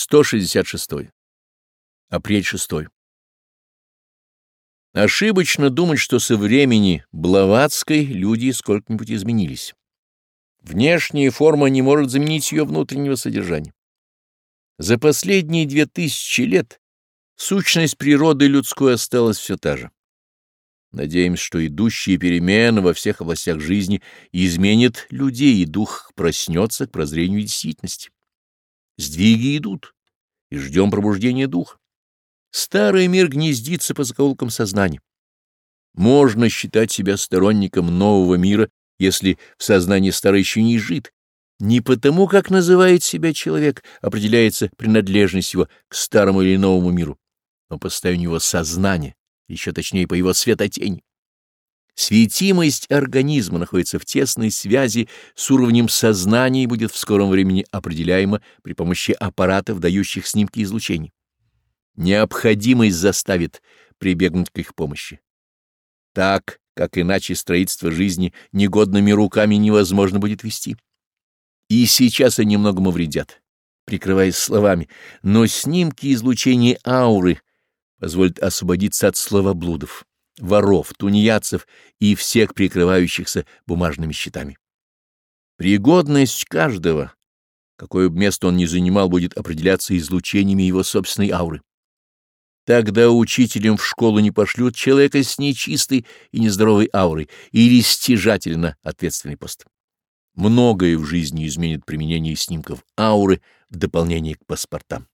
166. Апрель 6. Ошибочно думать, что со времени Блаватской люди сколько-нибудь изменились. Внешняя форма не может заменить ее внутреннего содержания. За последние две тысячи лет сущность природы людской осталась все та же. Надеемся, что идущие перемены во всех областях жизни изменят людей, и дух проснется к прозрению действительности. Сдвиги идут, и ждем пробуждения духа. Старый мир гнездится по заколкам сознания. Можно считать себя сторонником нового мира, если в сознании старый еще не жит. Не потому, как называет себя человек, определяется принадлежность его к старому или новому миру, но по состоянию его сознания, еще точнее по его светотени. Светимость организма находится в тесной связи с уровнем сознания и будет в скором времени определяема при помощи аппаратов, дающих снимки излучений. Необходимость заставит прибегнуть к их помощи. Так, как иначе строительство жизни негодными руками невозможно будет вести. И сейчас они многому вредят, прикрываясь словами, но снимки излучения ауры позволят освободиться от словоблудов воров, тунеядцев и всех прикрывающихся бумажными счетами. Пригодность каждого, какое бы место он ни занимал, будет определяться излучениями его собственной ауры. Тогда учителям в школу не пошлют человека с нечистой и нездоровой аурой или стяжательно ответственный пост. Многое в жизни изменит применение снимков ауры в дополнение к паспортам.